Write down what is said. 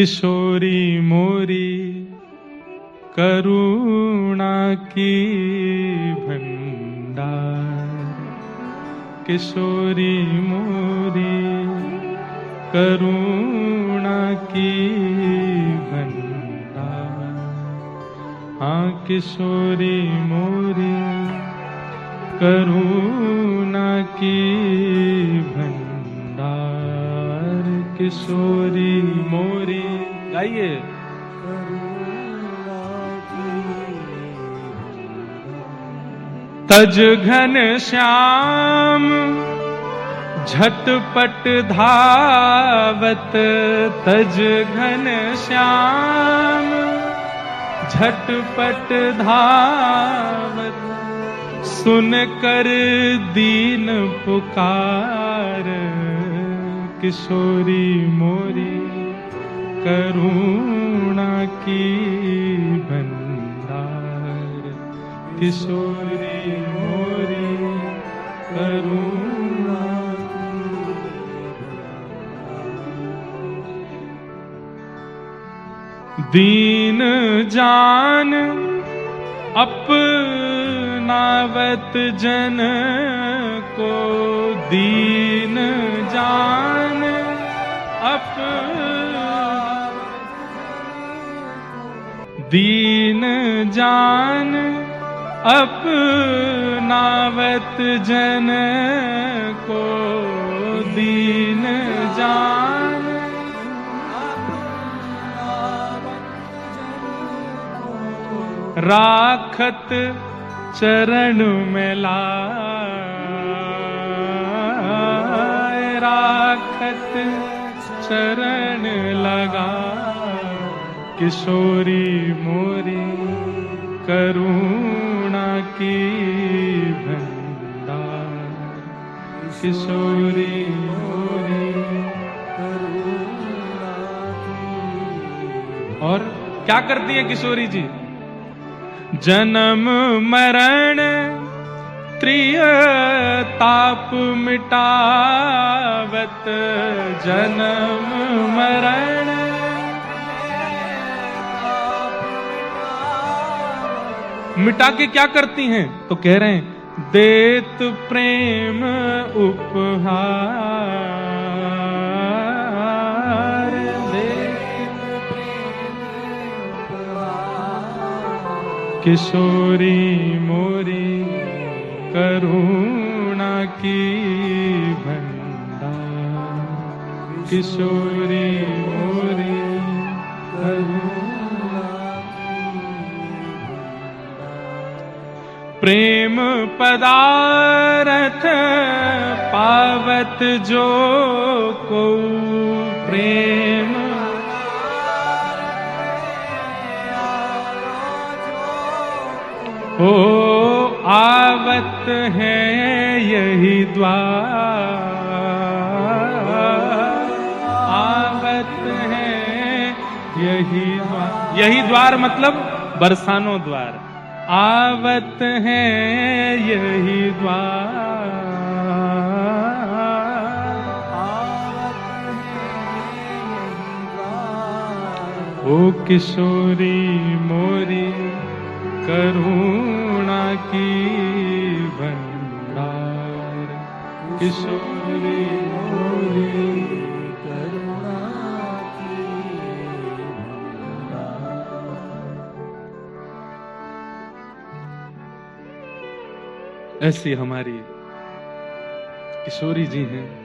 किशोरी मोरी, करुणा की भंडार। किशोरी मोरी, करुणा की भंडार। हाँ किशोरी मोरी, करुणा की भंडार। किशोरी मोरी। गाइए। तज घन श्याम, झटपट धावत। तज घन श्याम, झटपट धावत। सुन कर दीन पुकार। किशोरी मोरी करुणा की भंडार। किशोरी मोरी करुणा दीन जान अपनावत जन को दीन जान अप दीन जान अपनावत जन को दीन जान। राखत चरण में लाए राखत चरण लगा। किशोरी मोरी, करुणा की भंडार। किशोरी मोरी और क्या करती है किशोरी जी? जन्म मरण त्रिय ताप मिटावत जन्म मरण मिटा के क्या करती हैं? तो कह रहे हैं, देत प्रेम उपहार। किशोरी मोरी करुणा की भंडार। किशोरी मोरी करुणा प्रेम पदारथ पावत जो को प्रेम ओ आवत है यही द्वार। आवत है यही द्वार। यही द्वार मतलब बरसानो द्वार। आवत है यही द्वार। ओ किशोरी मोरी। करुणा की भंडार। किशोरी मोरी ऐसी हमारी किशोरी जी हैं।